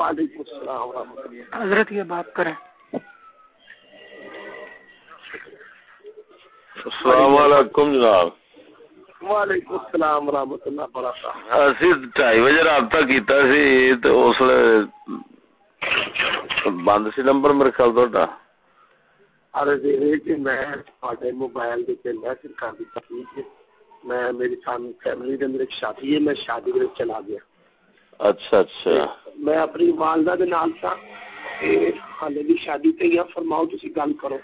وعلیکم السلام ورحمۃ اللہ حضرت یہ بات کریں۔ السلام علیکم جناب۔ وعلیکم السلام ورحمۃ اللہ وبرکاتہ۔ اسی ڈھائی بجے رابطہ کیتا سی تے اس لیے بند سی نمبر میرے خیال تہاڈا۔ ارے جی کہ میں تھوڑے موبائل دے تے میسج کر دتا ٹھیک ہے میں میری فیملی دے اندر ایک شادی ہے میں شادی چلا گیا۔ اچھا اچھا۔ میں اپنی والدہ دے نال تھا۔ تے حالے دی شادی تے یا فرماؤ تسی گل کرو۔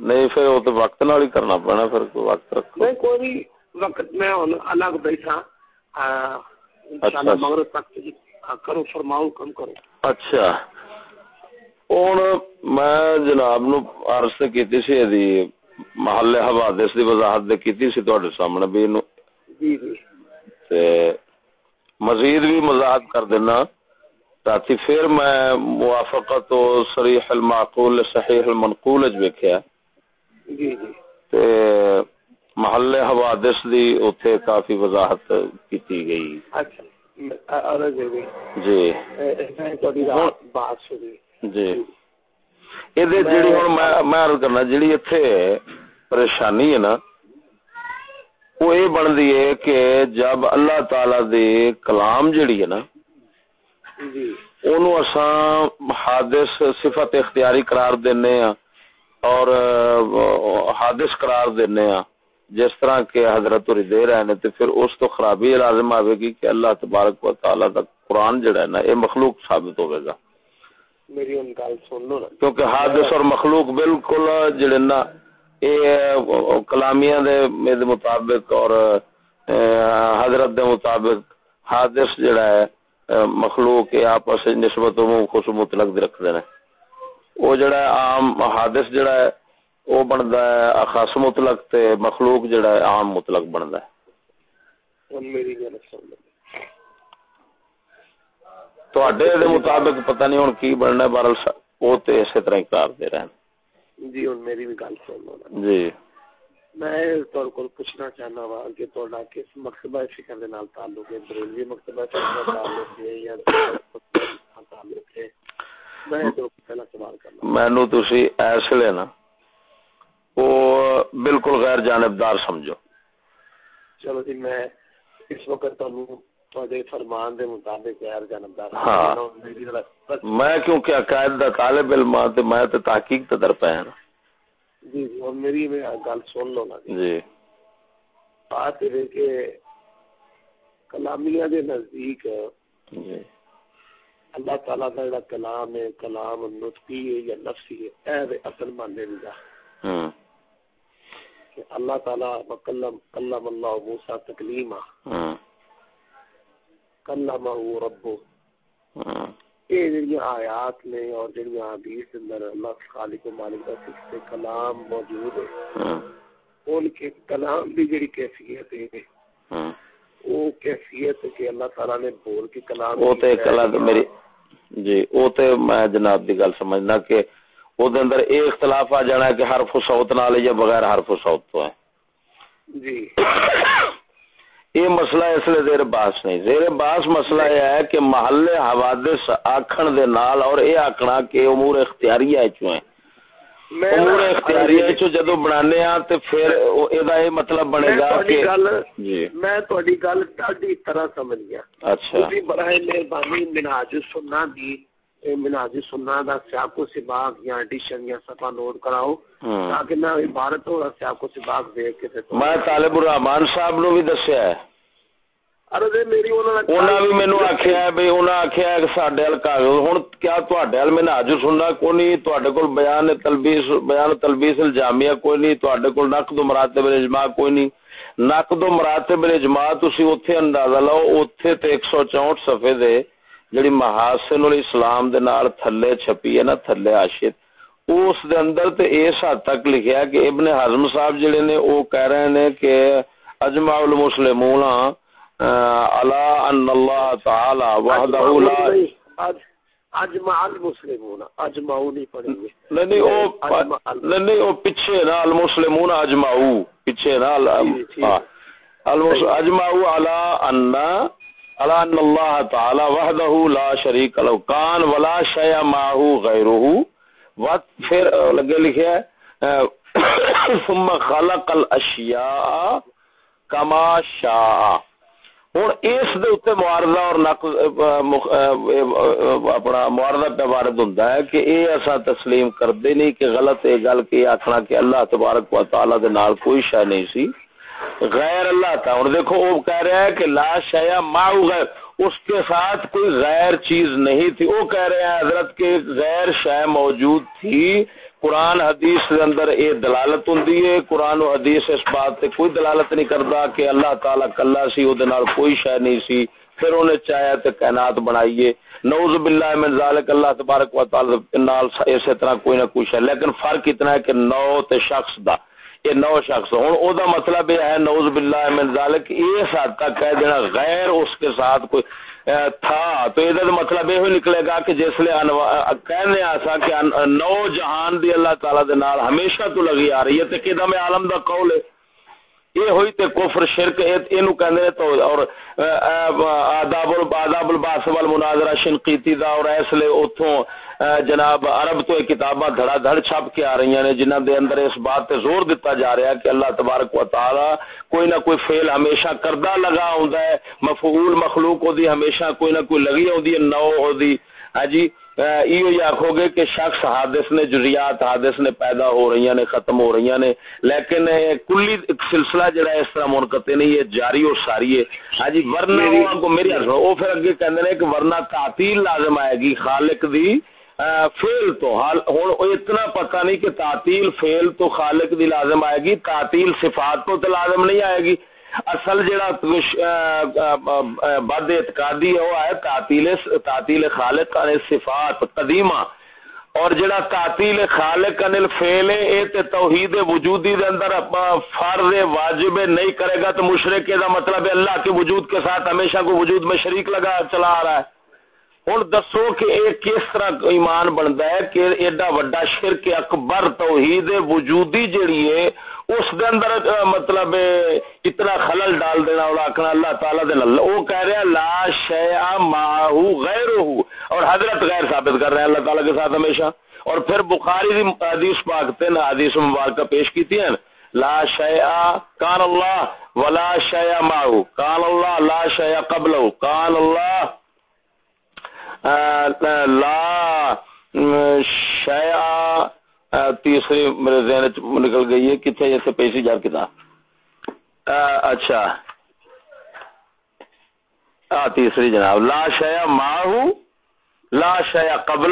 نہیں پھر وہ تو وقت نال ہی کرنا پینا پھر کوئی وقت رکھو۔ میں کوئی بھی وقت میں ہن الگ بیٹھا انشاءاللہ اچھا۔ مغرب تک کرو فرماؤ کم کرو۔ اچھا۔ ہوں میں جناب نو عرض تے کیتی سی دی محل حوادث دی وضاحت دے کیتی سی تواڈے سامنے بھی نو جی جی۔ تے مزید بھی وضاحت کر دینا تاکہ پھر میں موافقت و صریح المعقول صحیح المنقول وچ ویکھیا۔ جی جی۔ تے محل حوادث دی اوتھے کافی وضاحت کیتی گئی۔ اچھا جی۔ جی۔ جی۔ بات جی یہ ہوں میں کرنا جیڑی ایتھے پریشانی ہے نا وہ یہ بنتی ہے کہ جب اللہ تعالی دی کلام جیڑی ہے نا جی۔ اونوں اساں حادث صفت اختیاری قرار دینے ہاں اور حادث قرار دینے ہاں۔ جس طرح کہ حضرت ہوری دے رہے نے تے پھر اس تو خرابی لازم آوے گی کہ اللہ تبارک و تعالی دا قرآن جڑا ہے نا یہ مخلوق ثابت ہوے گا۔ میری ان گل سن لو کیونکہ حادث اور مخلوق بالکل جڑے نا اے کلامیاں دے مطابق اور حضرت دے مطابق حادث جڑا ہے مخلوق کے آپس نسبت و خصوص مطلق رکھدے نے۔ او جڑا ہے عام حادث جڑا ہے او بندا ہے خاص مطلق تے مخلوق جڑا ہے عام مطلق بندا ہے۔ میری گل تواڈے دے مطابق پتہ نہیں ہن کی بننا ہے بہرحال او تے اسی طرح ہی قرار دے رہے ہیں۔ جی ہن میری بھی گل سن لو نا۔ جی۔ میں تہاڈے کول پوچھنا چاہنا وا کہ تہاڈا کس مکتبہ فکر دے نال تعلق ہے؟ بریلوی مکتبہ فکر دا تعلق ہے یا تعلق ہے؟ میں تو پہلا سوال کرنا مینو تسی ایس لینا وہ بالکل غیر جانبدار سمجھو۔ چلو جی میں اس وقت تانوں ہاں۔ میں کیونکہ عقائد دا طالب علم ہاں تے میں تے تحقیق تے در نا جی جی ہن میری میں گل سن لو نا جی بات ہے کہ کلامیہ دے نزدیک جی اللہ تعالیٰ کا جڑا کلام ہے کلام نطقی ہے یا نفسی ہے اے اصل ماننے دی دا ہوں کہ اللہ تعالیٰ وکلم کلم اللہ موسیٰ تکلیما کلمہ ربو۔ ہوں یہ جڑی آیات نے اور جڑی حدیث کے اندر اللہ خالق و مالک کا فکر کلام موجود ہے۔ ہوں ان کے کلام دی جڑی کیفیت ہے۔ ہوں وہ کیفیت کہ اللہ تعالیٰ نے بول کے کلام وہ تے کی کلا میری جی وہ تے میں جناب دی گل سمجھنا کہ او دے اندر یہ اختلاف آ جانا ہے کہ حرف و صوت نال یا بغیر حرف و صوت تو ہے۔ جی۔ یہ مسئلہ اس لیے زیر باس نہیں۔ زیر باس مسئلہ یہ ہے کہ محل حوادث آکھن دے نال اور یہ آکھنا کہ امور اختیاریہ چوں ہیں۔ امور اختیاریہ چوں جدو بنانے ہاں تے پھر ادا یہ مطلب بنے گا کہ جی۔ میں تہاڈی گل ڈاڈی طرح سمجھ گیا اچھا۔ تسی برائے مہربانی مناج سننا دی۔ مناج سننا دا سیاق و سباق یا ایڈیشن یا صفحہ نوٹ کراؤ ہوں۔ تاکہ میں عبارت اور سیاق و سباق دیکھ کے میں طالب الرحمان صاحب نو بھی دسیا ہے۔ ارے دے میری انہاں نے انہاں بھی مینوں آکھیا ہے بھئی انہاں آکھیا ہے کہ ساڈے ال کاغذ ہن کیا تواڈے ال میں ناج سننا کوئی نہیں تواڈے کول بیان تلبیس بیان تلبیس الجامیہ کوئی نہیں تواڈے کول نقد و مراتب الاجماع کوئی نہیں۔ نقد و مراتب الاجماع تسی اوتھے اندازہ لاؤ اوتھے تے 164 صفحے دے۔ جڑی محاسن الاسلام دے نال تھلے چھپی ہے نا تھلے عاشق اس دے اندر تے اس حد تک لکھیا کہ ابن حزم صاحب جڑے نے او کہہ رہے نے کہ اجماع المسلمون علی ان اللہ تعالی وحدہ لا اج اجمع المسلمون اجمعو نہیں پڑھیں گے نہیں نہیں او نہیں نہیں او پیچھے نا المسلمون اجمعو پیچھے نا ال- جی، ٹھیک۔ ہاں۔ اجمعو علی ان الا ان اللہ تعالی وحدہ لا شریک له کان ولا شیء معه غیره و پھر لگے لکھیا ہے ثم خلق الاشیاء کما شاء۔ ہوں اس دے اتنے معارضہ اور نقل اپنا معارضہ پہ وارد ہوتا ہے کہ اے ایسا تسلیم کردے نہیں کہ غلط یہ گل کہ آخنا کہ اللہ تبارک و تعالی دے نال کوئی شے نہیں سی۔ غیر اللہ تھا۔ اور دیکھو، وہ کہہ رہا ہے کہ لا شیا ماؤ غیر۔ اس کے ساتھ کوئی غیر چیز نہیں تھی۔ وہ کہہ رہے ہیں، حضرت کے غیر شے موجود تھی۔ قرآن حدیث کے اندر یہ دلالت ہوں قرآن و حدیث اس بات سے کوئی دلالت نہیں کرتا کہ اللہ تعالی کلا سی، وہ کوئی شہ نہیں سی۔ پھر انہیں چاہیا تو کائنات بنائیے۔ نوز باللہ من ذالک۔ اللہ تبارک و تعالی نال اسی طرح کوئی نہ کوئی ہے لیکن فرق اتنا ہے کہ نو تے شخص دا۔ یہ نو شخص ہوں۔ او دا مطلب یہ ہے نوز باللہ من ذالک اس حد تک کہہ دینا غیر اس کے ساتھ کوئی تھا۔ تو یہ مطلب یہ نکلے گا کہ جس لیے کہنے آسا کہ نو جہان دی اللہ تعالی دے نال ہمیشہ تو لگی آ رہی ہے۔ تے میں عالم دا قول ہے۔ یہ ہوئی تے کفر، شرک اینو کہندے تو اور آداب آداب الباس والمناظرہ شنقیتی دا اور اس لیے اوتھوں جناب عرب تو کتاباں دھڑا دھڑ چھپ کے آ رہی ہیں جنہاں دے اندر اس بات تے زور دیتا جا رہا ہے کہ اللہ تبارک و تعالی کوئی نہ کوئی فعل ہمیشہ کردہ لگا ہوندا ہے، مفعول مخلوق ہو دی ہمیشہ کوئی نہ کوئی لگی ہوندی ہے نو ہو ہاں جی؟ یہ آخو گے کہ شخص حادث نے جزیات حادث نے پیدا ہو رہی نے ختم ہو رہی نے لیکن کلی سلسلہ جڑا ہے اس طرح منقطع نہیں ہے جاری اور ساری ہے۔ ہاں جی ورنہ کو میری وہ پھر اگے کہندے نے کہ ورنہ تعطیل لازم آئے گی خالق دی فیل تو۔ حال ہوں اتنا پتہ نہیں کہ تعطیل فیل تو خالق دی لازم آئے گی تعطیل صفات تو لازم نہیں آئے گی۔ اصل جڑا بد اعتقادی ہے، وہ ہے تعطیل تعطیل خالق ان صفات قدیمہ۔ اور جڑا تعطیل خالق انل فیل ہے اے تے توحید وجودی دے اندر فرض واجب نہیں کرے گا تو مشرک دا مطلب ہے اللہ کے وجود کے ساتھ ہمیشہ کو وجود میں شریک لگا چلا آ رہا ہے۔ ہوں دسو کہ یہ کس طرح ایمان بنتا ہے کہ ایڈا وڈا شرک اکبر توحید وجودی جڑی ہے، اس دے اندر مطلب اتنا خلل ڈال دینا اور آخنا اللہ تعالیٰ دے اللہ وہ کہہ رہا لا شیا ماہو غیر اور حضرت غیر ثابت کر رہے ہیں اللہ تعالیٰ کے ساتھ ہمیشہ۔ اور پھر بخاری دی حدیث پاک تے نا حدیث مبارکہ پیش کی ہیں۔ لا شیا کان اللہ، ولا شیا ماہو کان اللہ لا شیا قبل کان اللہ لا شیا تیسری میرے ذہن نکل گئی ہے کتنے جیسے پیسی جار کتاب اچھا۔ آ، تیسری جناب۔ لا شیا ماہ لا شیا قبل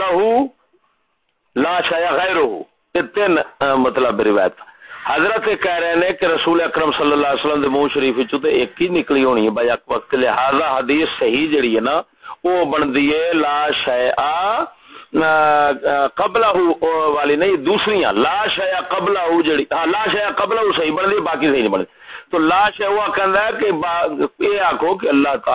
لا شیا غیر یہ تین مطلب روایت۔ حضرت کہہ رہے ہیں کہ رسول اکرم صلی اللہ علیہ وسلم دے منہ شریف چ ایک ہی نکلی ہونی ہے، بھائی وقت۔ لہذا حدیث صحیح جڑی ہے نا وہ بنتی ہے لا شیا قبلہ والی نہیں دوسری لا شیا قبلہ جڑی ہاں لا شیا قبلہ صحیح بنتی باقی صحیح نہیں بنتی تو لا شیا وہ کہ یہ آخو کہ اللہ تعالی